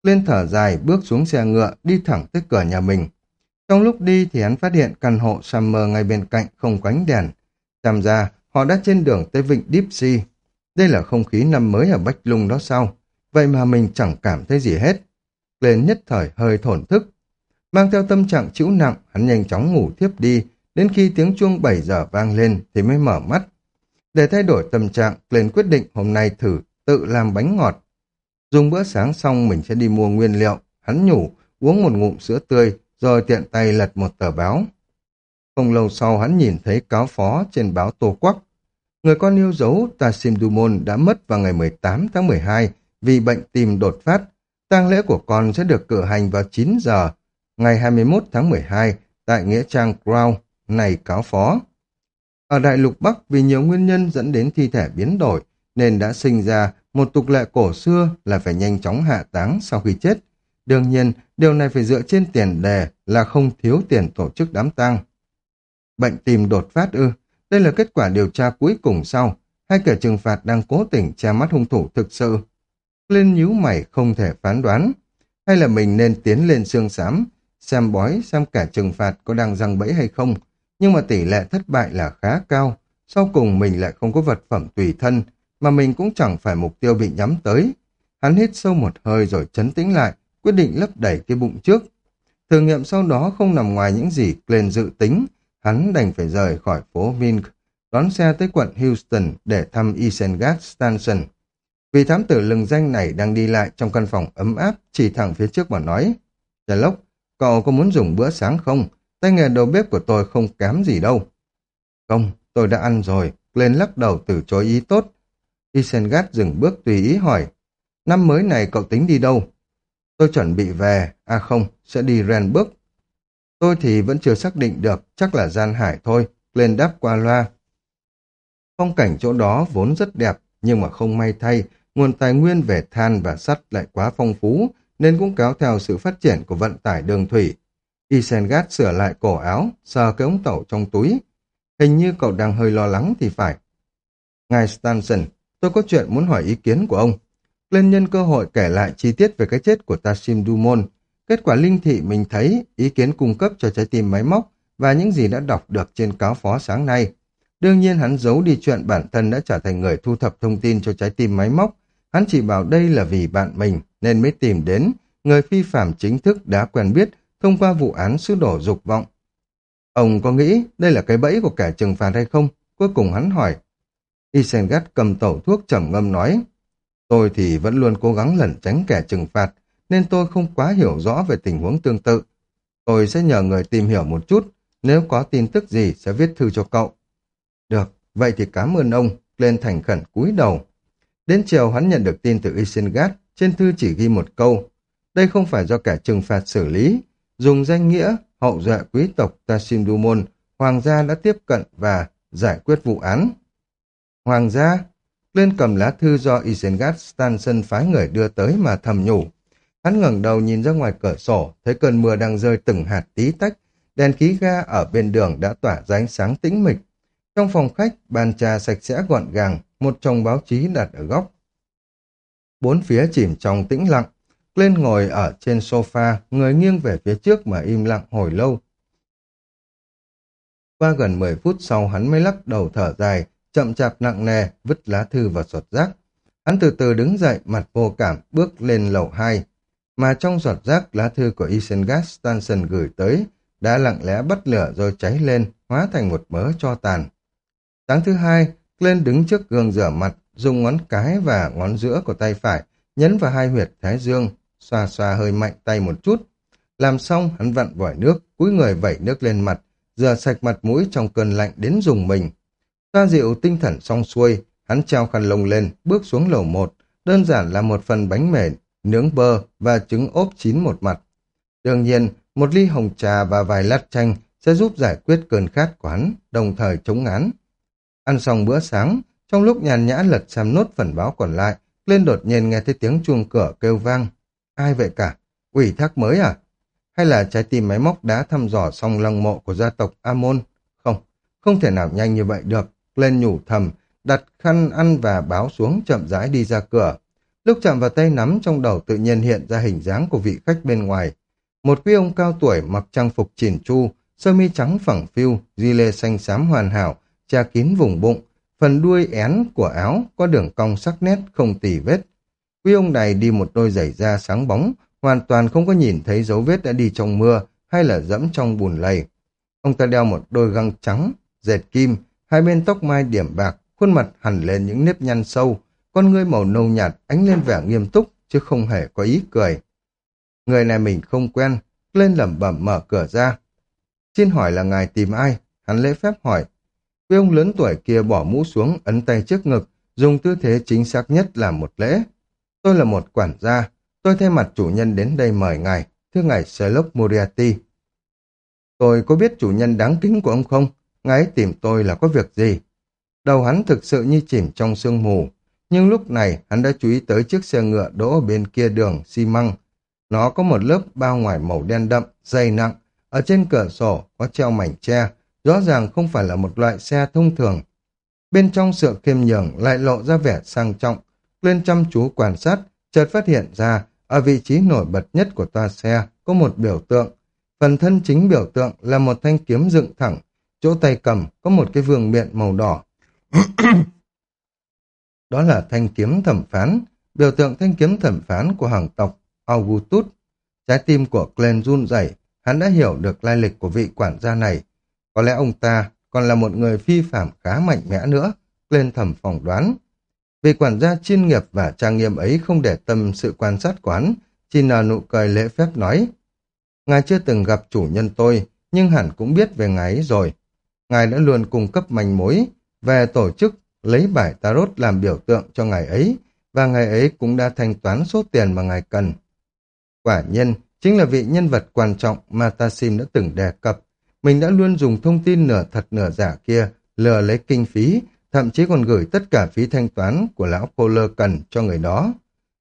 Lên thở dài bước xuống xe ngựa đi thẳng tới cửa nhà mình. Trong lúc đi thì hắn phát hiện căn hộ Summer ngay bên cạnh không có ánh đèn. Xem ra họ đã trên đường tới vịnh Deep Sea. Đây là không khí năm mới ở Bách Lung đó sao? Vậy mà mình chẳng cảm thấy gì hết. Lên nhất thời hơi thổn thức. Mang theo tâm trạng chịu nặng, hắn nhanh chóng ngủ thiếp đi, đến khi tiếng chuông 7 giờ vang lên thì mới mở mắt. Để thay đổi tâm trạng, Glenn quyết định hôm nay thử tự làm bánh ngọt. Dùng bữa sáng xong mình sẽ đi mua nguyên liệu, hắn nhủ, uống một ngụm sữa tươi, rồi tiện tay lật một tờ báo. Không lâu sau hắn nhìn thấy cáo phó trên báo Tô Quắc. Người con yêu dấu Tassim Dumon đã mất vào ngày 18 tháng 12 vì bệnh tim đột phát. tang lễ của con sẽ được cử hành vào 9 giờ ngày 21 tháng 12 tại Nghĩa Trang Crown, này cáo phó. Ở Đại lục Bắc vì nhiều nguyên nhân dẫn đến thi thể biến đổi nên đã sinh ra một tục lệ cổ xưa là phải nhanh chóng hạ táng sau khi chết. Đương nhiên, điều này phải dựa trên tiền đề là không thiếu tiền tổ chức đám tang. Bệnh tim đột phát ư, đây là kết quả điều tra cuối cùng sau, hay kẻ trừng phạt đang cố tình che mắt hung thủ thực sự. Lên nhíu mày không thể phán đoán, hay là mình nên tiến lên xương xám, xem bói xem kẻ trừng phạt có đang răng bẫy hay không, nhưng mà tỷ lệ thất bại là khá cao, sau cùng mình lại không có vật phẩm tùy thân, mà mình cũng chẳng phải mục tiêu bị nhắm tới. Hắn hít sâu một hơi rồi chấn tĩnh lại, quyết định lấp đầy cái bụng trước. Thử nghiệm sau đó không nằm ngoài những gì Glenn dự tính, hắn đành phải rời khỏi phố Mink, đón xe tới quận Houston để thăm Isengard Stanson. Vì thám tử lừng danh này đang đi lại trong căn phòng ấm áp, chỉ thẳng phía trước mà nói. Sherlock, cậu có muốn dùng bữa sáng không? Tay nghề đầu bếp của tôi không kém gì đâu. Không, tôi đã ăn rồi. Glenn lắc đầu từ chối ý tốt. Isengard dừng bước tùy ý hỏi. Năm mới này cậu tính đi đâu? Tôi chuẩn bị về, à không, sẽ đi Renburg. Tôi thì vẫn chưa xác định được, chắc là gian hải thôi, lên đáp qua loa. Phong cảnh chỗ đó vốn rất đẹp, nhưng mà không may thay, nguồn tài nguyên về than và sắt lại quá phong phú, nên cũng kéo theo sự phát triển của vận tải đường thủy. Isengard sửa lại cổ áo, sờ cái ống tẩu trong túi. Hình như cậu đang hơi lo lắng thì phải. Ngài Stanson, tôi có chuyện muốn hỏi ý kiến của ông lên nhân cơ hội kể lại chi tiết về cái chết của Tashim Dumon. Kết quả linh thị mình thấy, ý kiến cung cấp cho trái tim máy móc và những gì đã đọc được trên cáo phó sáng nay. Đương nhiên hắn giấu đi chuyện bản thân đã trở thành người thu thập thông tin cho trái tim máy móc. Hắn chỉ bảo đây là vì bạn mình nên mới tìm đến người phi phạm chính thức đã quen biết thông qua vụ án sứ đổ dục vọng. Ông có nghĩ đây là cái bẫy của kẻ trừng phạt hay không? Cuối cùng hắn hỏi. Isengard cầm tẩu thuốc trầm ngâm nói. Tôi thì vẫn luôn cố gắng lẩn tránh kẻ trừng phạt, nên tôi không quá hiểu rõ về tình huống tương tự. Tôi sẽ nhờ người tìm hiểu một chút, nếu có tin tức gì sẽ viết thư cho cậu. Được, vậy thì cảm ơn ông, lên thành khẩn cúi đầu. Đến chiều hắn nhận được tin từ Isengard, trên thư chỉ ghi một câu. Đây không phải do kẻ trừng phạt xử lý, dùng danh nghĩa hậu duệ quý tộc Tassim hoàng gia đã tiếp cận và giải quyết vụ án. Hoàng gia? lên cầm lá thư do Isengard Stanson phái người đưa tới mà thầm nhủ. Hắn ngẩng đầu nhìn ra ngoài cửa sổ, thấy cơn mưa đang rơi từng hạt tí tách, đèn khí ga ở bên đường đã tỏa ra ánh sáng tĩnh mịch. Trong phòng khách, bàn trà sạch sẽ gọn gàng, một chồng báo chí đặt ở góc. Bốn phía chìm trong tĩnh lặng, lên ngồi ở trên sofa, người nghiêng về phía trước mà im lặng hồi lâu. Qua gần 10 phút sau hắn mới lắc đầu thở dài, chậm chạp nặng nề, vứt lá thư vào giọt rác. Hắn từ từ đứng dậy, mặt vô cảm, bước lên lầu hai. Mà trong giọt rác, lá thư của Isengard Stanson gửi tới, đã lặng lẽ bắt lửa rồi cháy lên, hóa thành một mớ cho tàn. Sáng thứ hai, Glenn đứng trước gương rửa mặt, dùng ngón cái và ngón giữa của tay phải, nhấn vào hai huyệt thái dương, xoa xoa hơi mạnh tay một chút. Làm xong, hắn vặn vòi nước, cúi người vẩy nước lên mặt, rửa sạch mặt mũi trong cơn lạnh đến dùng mình. Xoa dịu tinh thần xong xuôi, hắn treo khăn lông lên, bước xuống lầu một, đơn giản là một phần bánh mề, nướng bơ và trứng ốp chín một mặt. Đương nhiên, một ly hồng trà và vài lát chanh sẽ giúp giải quyết cơn khát quán, đồng thời chống ngán. Ăn xong bữa sáng, trong lúc nhàn nhã lật xem nốt phần báo còn lại, lên đột nhiên nghe thấy tiếng chuông cửa kêu vang. Ai vậy cả? Ủy thác mới à? Hay là trái tim máy móc đã thăm dò xong lăng mộ của gia tộc Amon? Không, không thể nào nhanh như vậy được. Lên nhủ thầm, đặt khăn ăn và báo xuống chậm rãi đi ra cửa. Lúc chạm vào tay nắm trong đầu tự nhiên hiện ra hình dáng của vị khách bên ngoài. Một quý ông cao tuổi mặc trang phục chỉn chu, sơ mi trắng phẳng phiu, di lê xanh xám hoàn hảo, che kín vùng bụng, phần đuôi én của áo có đường cong sắc nét không tỉ vết. Quý ông này đi một đôi giày da sáng bóng, hoàn toàn không có nhìn thấy dấu vết đã đi trong mưa hay là dẫm trong bùn lầy. Ông ta đeo một đôi găng trắng, dệt kim, hai bên tóc mai điểm bạc, khuôn mặt hẳn lên những nếp nhăn sâu, con ngươi màu nâu nhạt ánh lên vẻ nghiêm túc chứ không hề có ý cười. Người này mình không quen, lên lẩm bẩm mở cửa ra. Xin hỏi là ngài tìm ai? Hắn lễ phép hỏi. Quý ông lớn tuổi kia bỏ mũ xuống, ấn tay trước ngực, dùng tư thế chính xác nhất làm một lễ. Tôi là một quản gia, tôi thay mặt chủ nhân đến đây mời ngài, thưa ngài Sherlock Moriarty. Tôi có biết chủ nhân đáng kính của ông không? Ngài ấy tìm tôi là có việc gì? Đầu hắn thực sự như chìm trong sương mù, nhưng lúc này hắn đã chú ý tới chiếc xe ngựa đỗ ở bên kia đường xi măng. Nó có một lớp bao ngoài màu đen đậm, dày nặng, ở trên cửa sổ có treo mảnh tre, rõ ràng không phải là một loại xe thông thường. Bên trong sự khiêm nhường lại lộ ra vẻ sang trọng, lên chăm chú quan sát, chợt phát hiện ra ở vị trí nổi bật nhất của toa xe có một biểu tượng. Phần thân chính biểu tượng là một thanh kiếm dựng thẳng, chỗ tay cầm có một cái vương miện màu đỏ. Đó là thanh kiếm thẩm phán, biểu tượng thanh kiếm thẩm phán của hàng tộc Augustus. Trái tim của Glenn run rẩy, hắn đã hiểu được lai lịch của vị quản gia này. Có lẽ ông ta còn là một người phi phạm khá mạnh mẽ nữa, Glenn thẩm phỏng đoán. Vì quản gia chuyên nghiệp và trang nghiêm ấy không để tâm sự quan sát quán, chỉ nở nụ cười lễ phép nói. Ngài chưa từng gặp chủ nhân tôi, nhưng hẳn cũng biết về ngài ấy rồi. Ngài đã luôn cung cấp manh mối về tổ chức lấy bài tarot làm biểu tượng cho ngài ấy, và ngài ấy cũng đã thanh toán số tiền mà ngài cần. Quả nhân, chính là vị nhân vật quan trọng mà Tassim đã từng đề cập. Mình đã luôn dùng thông tin nửa thật nửa giả kia, lừa lấy kinh phí, thậm chí còn gửi tất cả phí thanh toán của lão Polar cần cho người đó.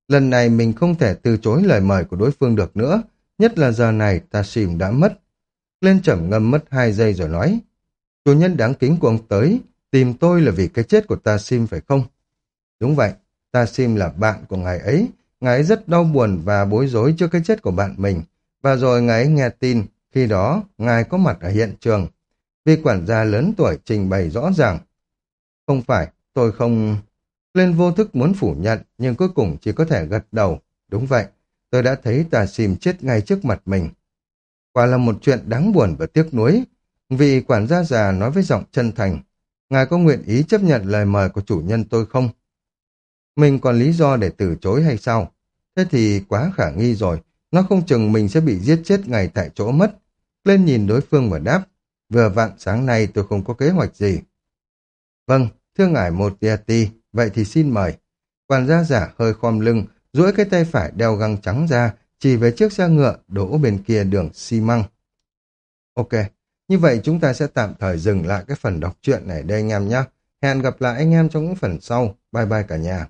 Lần này mình không thể từ chối lời mời của đối phương được nữa, nhất là giờ này ta xìm đã mất. Lên trầm ngâm mất hai giây rồi nói, chủ nhân đáng kính của ông tới, tìm tôi là vì cái chết của ta sim phải không? Đúng vậy, ta sim là bạn của ngài ấy, ngài ấy rất đau buồn và bối rối trước cái chết của bạn mình, và rồi ngài ấy nghe tin, khi đó ngài có mặt ở hiện trường. Vì quản gia lớn tuổi trình bày rõ ràng. Không phải, tôi không... Lên vô thức muốn phủ nhận, nhưng cuối cùng chỉ có thể gật đầu. Đúng vậy, tôi đã thấy tà xìm chết ngay trước mặt mình. Quả là một chuyện đáng buồn và tiếc nuối. Vị quản gia già nói với giọng chân thành, ngài có nguyện ý chấp nhận lời mời của chủ nhân tôi không? Mình còn lý do để từ chối hay sao? Thế thì quá khả nghi rồi, nó không chừng mình sẽ bị giết chết ngay tại chỗ mất. Lên nhìn đối phương và đáp, vừa vặn sáng nay tôi không có kế hoạch gì. Vâng, thưa ngài một vậy thì xin mời. Quản gia giả hơi khom lưng, duỗi cái tay phải đeo găng trắng ra, chỉ về chiếc xe ngựa đổ bên kia đường xi măng. Ok, như vậy chúng ta sẽ tạm thời dừng lại cái phần đọc truyện này đây anh em nhé. Hẹn gặp lại anh em trong những phần sau. Bye bye cả nhà.